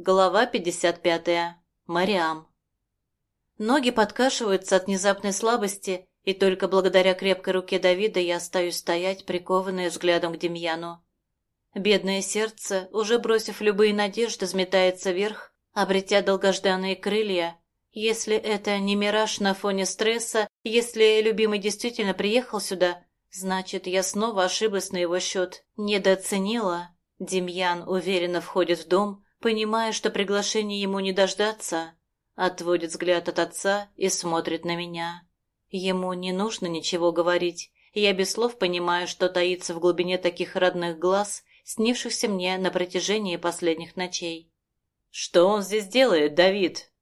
Глава 55. Мариам. Ноги подкашиваются от внезапной слабости, и только благодаря крепкой руке Давида я остаюсь стоять, прикованная взглядом к Демьяну. Бедное сердце, уже бросив любые надежды, взметается вверх, обретя долгожданные крылья. Если это не мираж на фоне стресса, если любимый действительно приехал сюда, значит, я снова ошиблась на его счет, недооценила. Демьян уверенно входит в дом, понимая, что приглашение ему не дождаться, отводит взгляд от отца и смотрит на меня. Ему не нужно ничего говорить, я без слов понимаю, что таится в глубине таких родных глаз, снившихся мне на протяжении последних ночей. «Что он здесь делает, Давид?»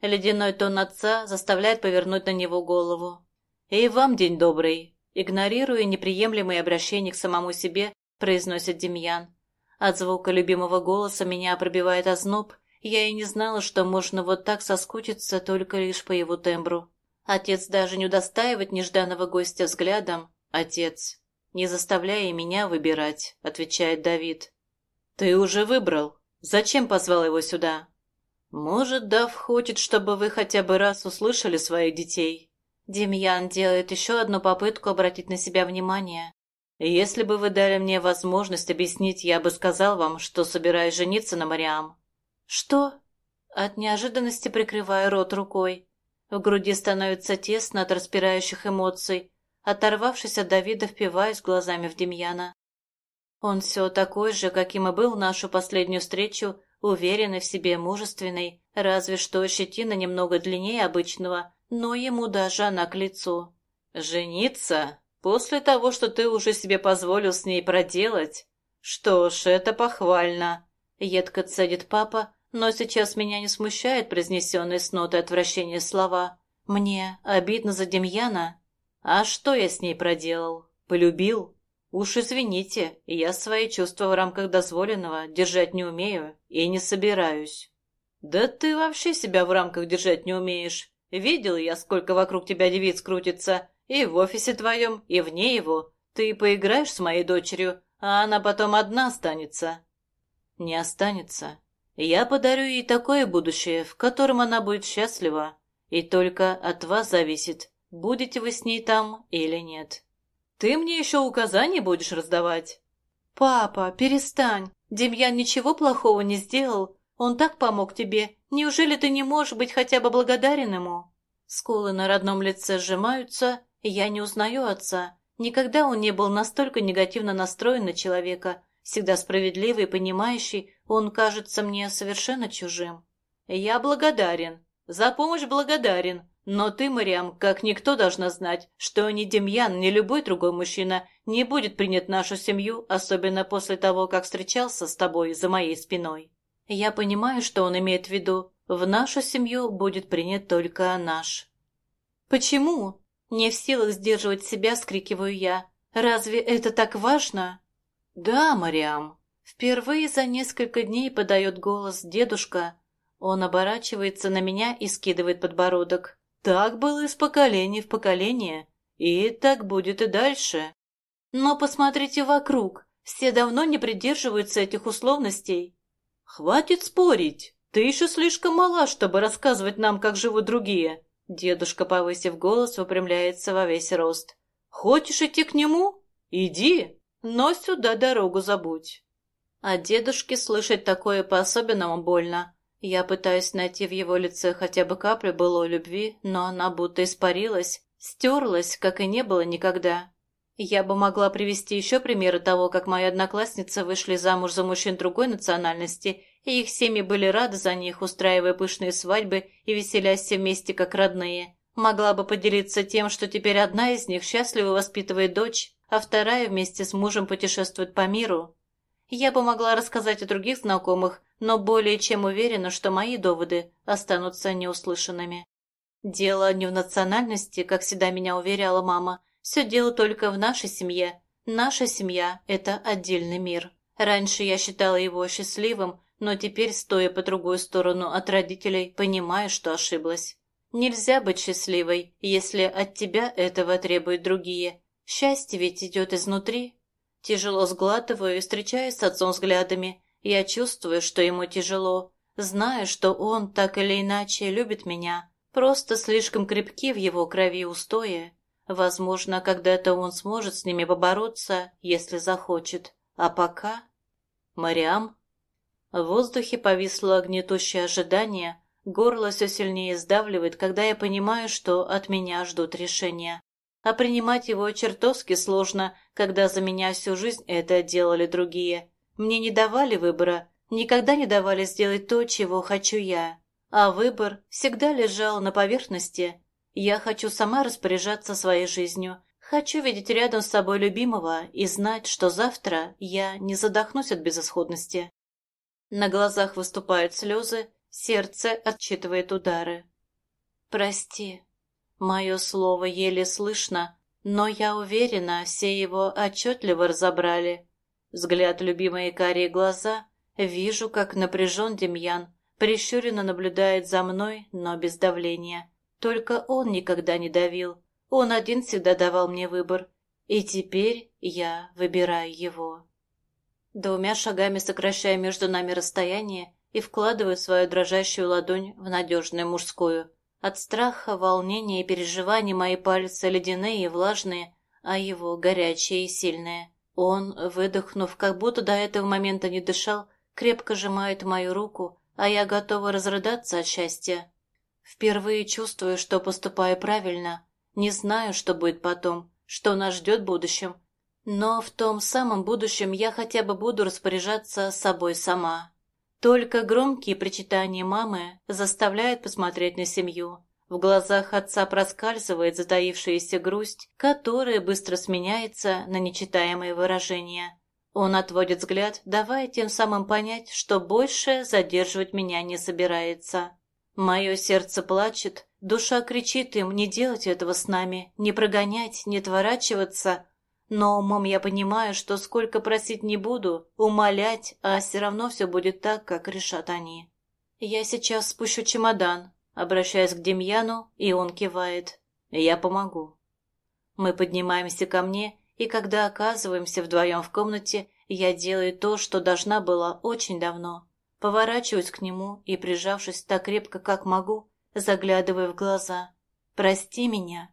Ледяной тон отца заставляет повернуть на него голову. «И вам день добрый!» Игнорируя неприемлемые обращения к самому себе, произносит Демьян. От звука любимого голоса меня пробивает озноб, я и не знала, что можно вот так соскучиться только лишь по его тембру. Отец даже не удостаивает нежданного гостя взглядом. Отец, не заставляя меня выбирать, отвечает Давид. Ты уже выбрал. Зачем позвал его сюда? Может, Дав хочет, чтобы вы хотя бы раз услышали своих детей. Демьян делает еще одну попытку обратить на себя внимание. Если бы вы дали мне возможность объяснить, я бы сказал вам, что собираюсь жениться на Мариам. Что? От неожиданности прикрываю рот рукой. В груди становится тесно от распирающих эмоций. Оторвавшись от Давида, впиваюсь глазами в Демьяна. Он все такой же, каким и был в нашу последнюю встречу, уверенный в себе, мужественный, разве что щетина немного длиннее обычного, но ему даже она к лицу. «Жениться?» После того, что ты уже себе позволил с ней проделать? Что ж, это похвально. Едко цедит папа, но сейчас меня не смущает произнесенные с нотой отвращения слова. Мне обидно за Демьяна. А что я с ней проделал? Полюбил? Уж извините, я свои чувства в рамках дозволенного держать не умею и не собираюсь. Да ты вообще себя в рамках держать не умеешь. Видел я, сколько вокруг тебя девиц крутится, и в офисе твоем, и вне его. Ты поиграешь с моей дочерью, а она потом одна останется. Не останется. Я подарю ей такое будущее, в котором она будет счастлива. И только от вас зависит, будете вы с ней там или нет. Ты мне еще указания будешь раздавать? Папа, перестань. Демьян ничего плохого не сделал. Он так помог тебе. Неужели ты не можешь быть хотя бы благодарен ему? Скулы на родном лице сжимаются, я не узнаю отца. Никогда он не был настолько негативно настроен на человека. Всегда справедливый и понимающий, он кажется мне совершенно чужим. Я благодарен. За помощь благодарен. Но ты, Мариам, как никто должна знать, что ни Демьян, ни любой другой мужчина не будет принят нашу семью, особенно после того, как встречался с тобой за моей спиной. Я понимаю, что он имеет в виду. В нашу семью будет принят только наш. Почему? Не в силах сдерживать себя, скрикиваю я. «Разве это так важно?» «Да, Мариам». Впервые за несколько дней подает голос дедушка. Он оборачивается на меня и скидывает подбородок. «Так было из поколения в поколение. И так будет и дальше». «Но посмотрите вокруг. Все давно не придерживаются этих условностей». «Хватит спорить. Ты еще слишком мала, чтобы рассказывать нам, как живут другие. Дедушка, повысив голос, выпрямляется во весь рост. «Хочешь идти к нему? Иди, но сюда дорогу забудь». А дедушке слышать такое по-особенному больно. Я пытаюсь найти в его лице хотя бы каплю былой любви, но она будто испарилась, стерлась, как и не было никогда. Я бы могла привести еще примеры того, как мои одноклассницы вышли замуж за мужчин другой национальности, и их семьи были рады за них, устраивая пышные свадьбы и веселясь все вместе как родные. Могла бы поделиться тем, что теперь одна из них счастливо воспитывает дочь, а вторая вместе с мужем путешествует по миру. Я бы могла рассказать о других знакомых, но более чем уверена, что мои доводы останутся неуслышанными. Дело не в национальности, как всегда меня уверяла мама, все дело только в нашей семье. Наша семья – это отдельный мир. Раньше я считала его счастливым, но теперь, стоя по другую сторону от родителей, понимаю, что ошиблась. Нельзя быть счастливой, если от тебя этого требуют другие. Счастье ведь идет изнутри. Тяжело сглатываю и встречаюсь с отцом взглядами. Я чувствую, что ему тяжело. Знаю, что он так или иначе любит меня, просто слишком крепки в его крови устои. Возможно, когда-то он сможет с ними побороться, если захочет. А пока... Мариам? В воздухе повисло гнетущее ожидание, горло все сильнее сдавливает, когда я понимаю, что от меня ждут решения. А принимать его чертовски сложно, когда за меня всю жизнь это делали другие. Мне не давали выбора, никогда не давали сделать то, чего хочу я. А выбор всегда лежал на поверхности. Я хочу сама распоряжаться своей жизнью. Хочу видеть рядом с собой любимого и знать, что завтра я не задохнусь от безысходности. На глазах выступают слезы, сердце отчитывает удары. «Прости». Мое слово еле слышно, но я уверена, все его отчетливо разобрали. Взгляд любимой карие глаза, вижу, как напряжен Демьян, прищуренно наблюдает за мной, но без давления. Только он никогда не давил, он один всегда давал мне выбор, и теперь я выбираю его. Двумя шагами сокращая между нами расстояние и вкладываю свою дрожащую ладонь в надежную мужскую. От страха, волнения и переживаний мои пальцы ледяные и влажные, а его горячие и сильные. Он, выдохнув, как будто до этого момента не дышал, крепко сжимает мою руку, а я готова разрыдаться от счастья. Впервые чувствую, что поступаю правильно. Не знаю, что будет потом, что нас ждет в будущем. Но в том самом будущем я хотя бы буду распоряжаться собой сама. Только громкие причитания мамы заставляют посмотреть на семью. В глазах отца проскальзывает затаившаяся грусть, которая быстро сменяется на нечитаемые выражения. Он отводит взгляд, давая тем самым понять, что больше задерживать меня не собирается. Мое сердце плачет, душа кричит им не делать этого с нами, не прогонять, не отворачиваться. Но умом я понимаю, что сколько просить не буду, умолять, а все равно все будет так, как решат они. Я сейчас спущу чемодан, Обращаясь к Демьяну, и он кивает. «Я помогу». Мы поднимаемся ко мне, и когда оказываемся вдвоем в комнате, я делаю то, что должна была очень давно. Поворачиваюсь к нему и, прижавшись так крепко, как могу, заглядываю в глаза. «Прости меня».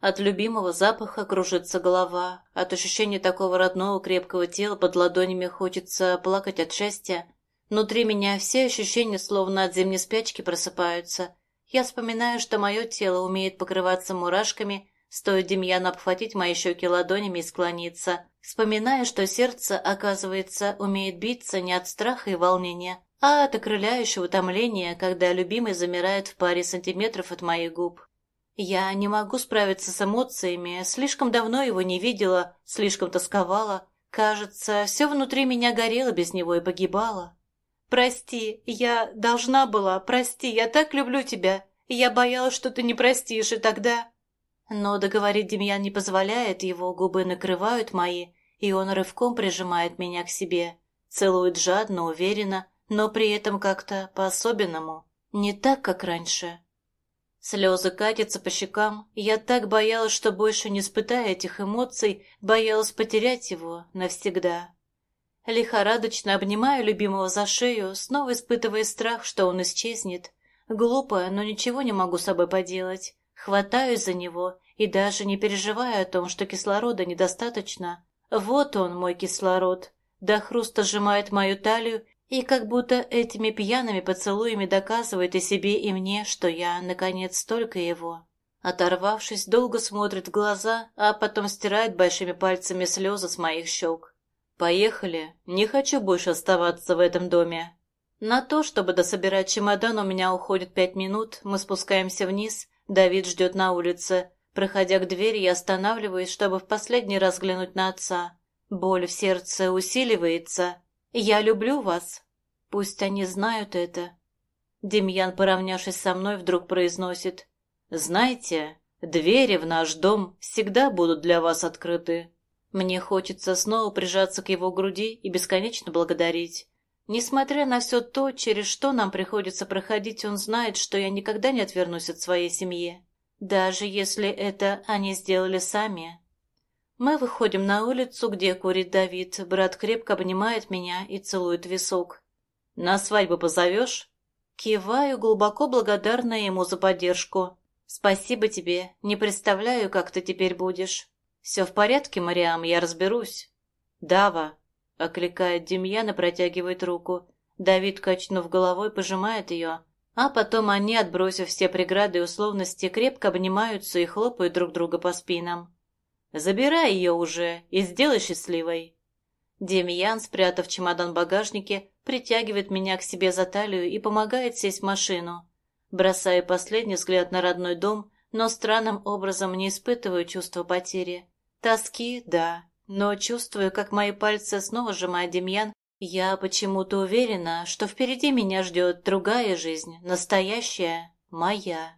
От любимого запаха кружится голова, от ощущения такого родного крепкого тела под ладонями хочется плакать от счастья, Внутри меня все ощущения словно от зимней спячки просыпаются. Я вспоминаю, что мое тело умеет покрываться мурашками, стоит Демьяну обхватить мои щеки ладонями и склониться. Вспоминаю, что сердце, оказывается, умеет биться не от страха и волнения, а от окрыляющего утомления, когда любимый замирает в паре сантиметров от моих губ. Я не могу справиться с эмоциями, слишком давно его не видела, слишком тосковала. Кажется, все внутри меня горело без него и погибало. «Прости, я должна была, прости, я так люблю тебя. Я боялась, что ты не простишь, и тогда...» Но договорить Демьян не позволяет, его губы накрывают мои, и он рывком прижимает меня к себе. Целует жадно, уверенно, но при этом как-то по-особенному. Не так, как раньше. Слезы катятся по щекам. Я так боялась, что больше не испытая этих эмоций, боялась потерять его навсегда. Лихорадочно обнимаю любимого за шею, снова испытывая страх, что он исчезнет. Глупо, но ничего не могу с собой поделать. Хватаюсь за него и даже не переживаю о том, что кислорода недостаточно. Вот он, мой кислород. До хруста сжимает мою талию и как будто этими пьяными поцелуями доказывает и себе, и мне, что я, наконец, только его. Оторвавшись, долго смотрит в глаза, а потом стирает большими пальцами слезы с моих щек. «Поехали. Не хочу больше оставаться в этом доме». На то, чтобы дособирать чемодан, у меня уходит пять минут. Мы спускаемся вниз. Давид ждет на улице. Проходя к двери, я останавливаюсь, чтобы в последний раз взглянуть на отца. Боль в сердце усиливается. «Я люблю вас». Пусть они знают это. Демьян, поравнявшись со мной, вдруг произносит. «Знаете, двери в наш дом всегда будут для вас открыты». Мне хочется снова прижаться к его груди и бесконечно благодарить. Несмотря на все то, через что нам приходится проходить, он знает, что я никогда не отвернусь от своей семьи. Даже если это они сделали сами. Мы выходим на улицу, где курит Давид. Брат крепко обнимает меня и целует висок. На свадьбу позовешь?» Киваю, глубоко благодарна ему за поддержку. «Спасибо тебе. Не представляю, как ты теперь будешь». «Все в порядке, Мариам, я разберусь». «Дава», — окликает Демьян и протягивает руку. Давид, качнув головой, пожимает ее, а потом они, отбросив все преграды и условности, крепко обнимаются и хлопают друг друга по спинам. «Забирай ее уже и сделай счастливой». Демьян, спрятав чемодан в багажнике, притягивает меня к себе за талию и помогает сесть в машину. Бросаю последний взгляд на родной дом, но странным образом не испытываю чувства потери. Тоски, да, но чувствую, как мои пальцы снова сжимает Демьян я почему-то уверена, что впереди меня ждет другая жизнь, настоящая, моя.